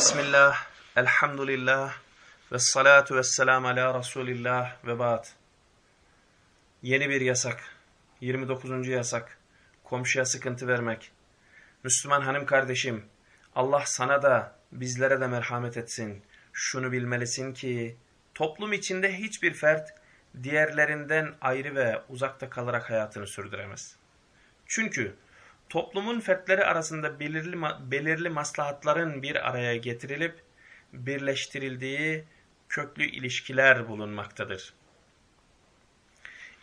Bismillah, elhamdülillah, ve salatu ve selamu ala Resulillah ve ba'd. Yeni bir yasak, 29. yasak, komşuya sıkıntı vermek. Müslüman hanım kardeşim, Allah sana da bizlere de merhamet etsin. Şunu bilmelisin ki, toplum içinde hiçbir fert, diğerlerinden ayrı ve uzakta kalarak hayatını sürdüremez. Çünkü toplumun fertleri arasında belirli, belirli maslahatların bir araya getirilip birleştirildiği köklü ilişkiler bulunmaktadır.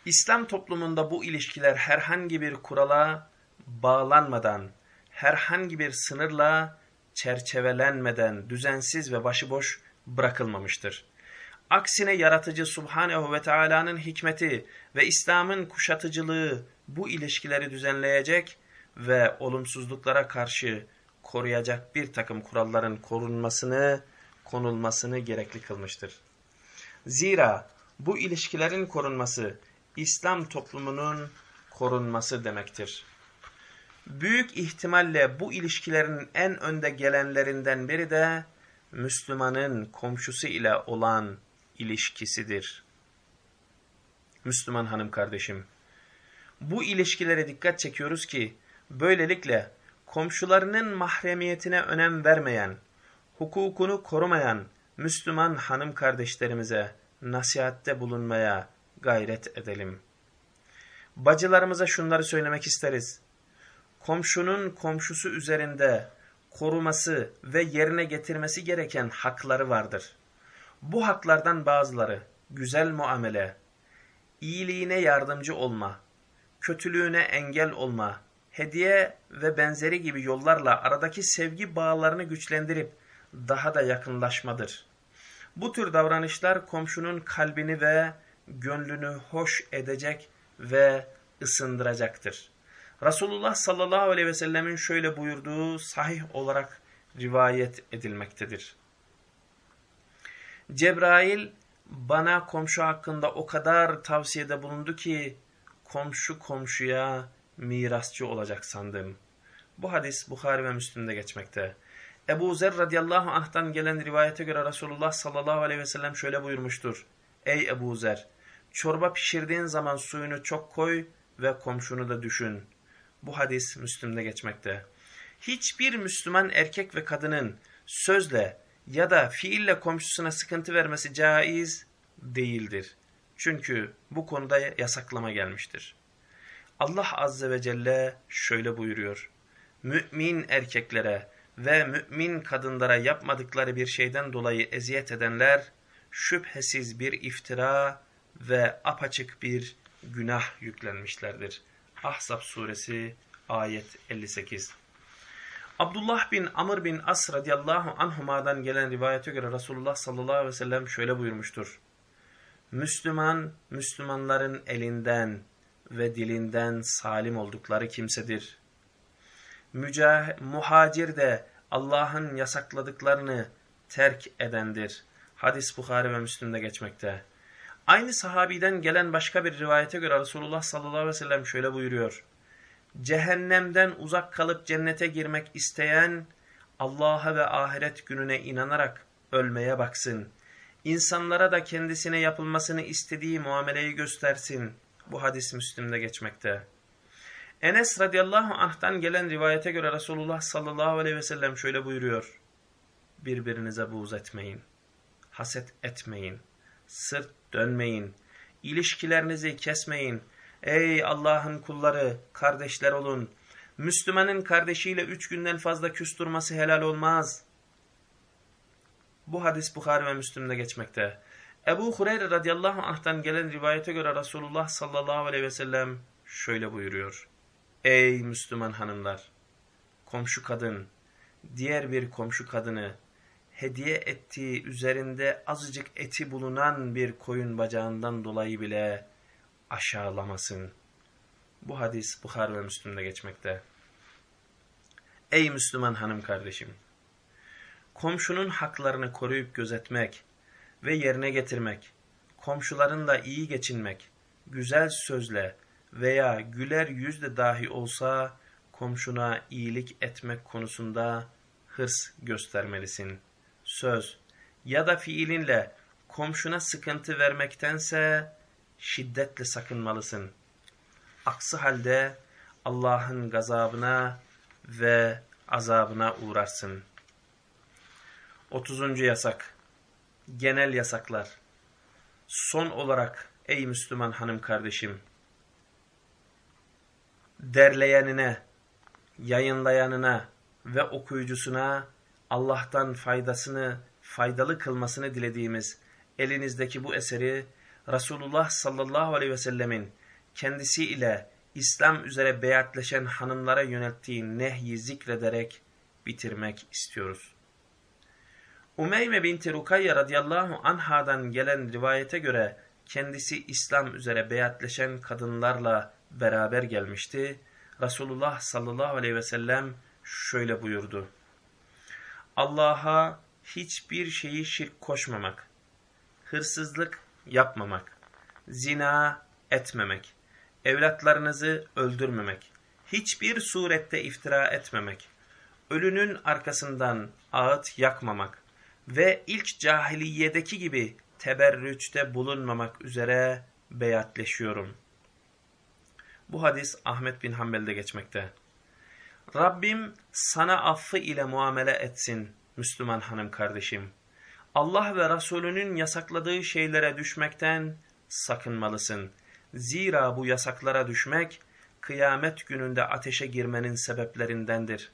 İslam toplumunda bu ilişkiler herhangi bir kurala bağlanmadan, herhangi bir sınırla çerçevelenmeden düzensiz ve başıboş bırakılmamıştır. Aksine yaratıcı Subhanehu ve Teala'nın hikmeti ve İslam'ın kuşatıcılığı bu ilişkileri düzenleyecek ve olumsuzluklara karşı koruyacak bir takım kuralların korunmasını, konulmasını gerekli kılmıştır. Zira bu ilişkilerin korunması İslam toplumunun korunması demektir. Büyük ihtimalle bu ilişkilerin en önde gelenlerinden biri de Müslümanın komşusu ile olan ilişkisidir. Müslüman hanım kardeşim, bu ilişkilere dikkat çekiyoruz ki böylelikle komşularının mahremiyetine önem vermeyen, hukukunu korumayan Müslüman hanım kardeşlerimize nasihatte bulunmaya gayret edelim. Bacılarımıza şunları söylemek isteriz. Komşunun komşusu üzerinde koruması ve yerine getirmesi gereken hakları vardır. Bu haklardan bazıları güzel muamele, iyiliğine yardımcı olma, kötülüğüne engel olma, hediye ve benzeri gibi yollarla aradaki sevgi bağlarını güçlendirip daha da yakınlaşmadır. Bu tür davranışlar komşunun kalbini ve gönlünü hoş edecek ve ısındıracaktır. Resulullah sallallahu aleyhi ve sellemin şöyle buyurduğu sahih olarak rivayet edilmektedir. Cebrail bana komşu hakkında o kadar tavsiyede bulundu ki komşu komşuya mirasçı olacak sandım. Bu hadis Bukhari ve Müslim'de geçmekte. Ebu Zer radıyallahu anh'tan gelen rivayete göre Resulullah sallallahu aleyhi ve sellem şöyle buyurmuştur. Ey Ebu Zer! Çorba pişirdiğin zaman suyunu çok koy ve komşunu da düşün. Bu hadis Müslüm'de geçmekte. Hiçbir Müslüman erkek ve kadının sözle ya da fiille komşusuna sıkıntı vermesi caiz değildir. Çünkü bu konuda yasaklama gelmiştir. Allah Azze ve Celle şöyle buyuruyor. Mümin erkeklere ve mümin kadınlara yapmadıkları bir şeyden dolayı eziyet edenler şüphesiz bir iftira ve apaçık bir günah yüklenmişlerdir. Ahzab suresi ayet 58 Abdullah bin Amr bin As radıyallahu anhuma'dan gelen rivayete göre Resulullah sallallahu aleyhi ve sellem şöyle buyurmuştur. Müslüman, Müslümanların elinden ve dilinden salim oldukları kimsedir. Mücah muhacir de Allah'ın yasakladıklarını terk edendir. Hadis Bukhari ve Müslim'de geçmekte. Aynı sahabiden gelen başka bir rivayete göre Resulullah sallallahu aleyhi ve sellem şöyle buyuruyor. Cehennemden uzak kalıp cennete girmek isteyen Allah'a ve ahiret gününe inanarak ölmeye baksın. İnsanlara da kendisine yapılmasını istediği muameleyi göstersin. Bu hadis Müslim'de geçmekte. Enes radıyallahu anh'tan gelen rivayete göre Resulullah sallallahu aleyhi ve sellem şöyle buyuruyor. Birbirinize buğz etmeyin, haset etmeyin, sırt dönmeyin, ilişkilerinizi kesmeyin. Ey Allah'ın kulları, kardeşler olun. Müslümanın kardeşiyle üç günden fazla küstürması helal olmaz. Bu hadis Bukhari ve Müslüm'de geçmekte. Ebu Hureyre radıyallahu anh'tan gelen rivayete göre Resulullah sallallahu aleyhi ve sellem şöyle buyuruyor. Ey Müslüman hanımlar! Komşu kadın, diğer bir komşu kadını hediye ettiği üzerinde azıcık eti bulunan bir koyun bacağından dolayı bile aşağılamasın. Bu hadis Bukhar ve Müslüm'de geçmekte. Ey Müslüman hanım kardeşim! Komşunun haklarını koruyup gözetmek ve yerine getirmek, komşularınla iyi geçinmek, güzel sözle, veya güler yüzle dahi olsa komşuna iyilik etmek konusunda hırs göstermelisin. söz ya da fiilinle komşuna sıkıntı vermektense şiddetle sakınmalısın. Aksi halde Allah'ın gazabına ve azabına uğrarsın. 30. yasak. Genel yasaklar. Son olarak ey Müslüman hanım kardeşim, derleyenine, yayınlayanına ve okuyucusuna Allah'tan faydasını, faydalı kılmasını dilediğimiz elinizdeki bu eseri Resulullah sallallahu aleyhi ve sellemin kendisi ile İslam üzere beyatleşen hanımlara yönelttiği nehyi zikrederek bitirmek istiyoruz. Umeyme binti Rukayya radıyallahu anhadan gelen rivayete göre kendisi İslam üzere beyatleşen kadınlarla beraber gelmişti. Resulullah sallallahu aleyhi ve sellem şöyle buyurdu. Allah'a hiçbir şeyi şirk koşmamak, hırsızlık yapmamak, zina etmemek, evlatlarınızı öldürmemek, hiçbir surette iftira etmemek, ölünün arkasından ağıt yakmamak ve ilk cahiliyedeki gibi teberrüçte bulunmamak üzere beyatleşiyorum. Bu hadis Ahmet bin Hanbel'de geçmekte. Rabbim sana affı ile muamele etsin Müslüman hanım kardeşim. Allah ve Resulünün yasakladığı şeylere düşmekten sakınmalısın. Zira bu yasaklara düşmek kıyamet gününde ateşe girmenin sebeplerindendir.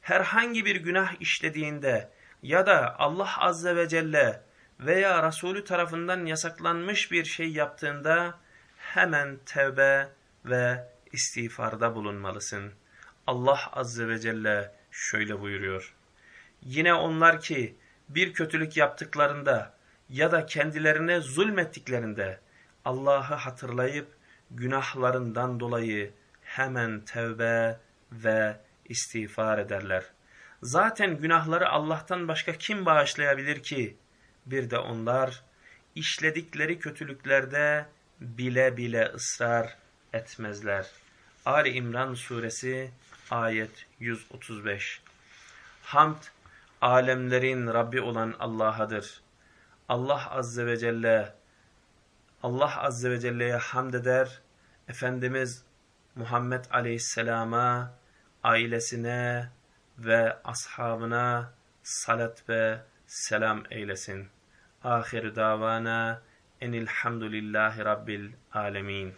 Herhangi bir günah işlediğinde ya da Allah Azze ve Celle veya Resulü tarafından yasaklanmış bir şey yaptığında hemen tevbe ve istiğfarda bulunmalısın. Allah Azze ve Celle şöyle buyuruyor. Yine onlar ki bir kötülük yaptıklarında ya da kendilerine zulmettiklerinde Allah'ı hatırlayıp günahlarından dolayı hemen tevbe ve istiğfar ederler. Zaten günahları Allah'tan başka kim bağışlayabilir ki? Bir de onlar işledikleri kötülüklerde bile bile ısrar etmezler. Ali İmran suresi ayet 135 Hamd alemlerin Rabbi olan Allah'adır. Allah Azze ve Celle Allah Azze ve Celle'ye hamd eder. Efendimiz Muhammed Aleyhisselam'a, ailesine ve ashabına salat ve selam eylesin. Ahir davana enilhamdülillahi rabbil alemin.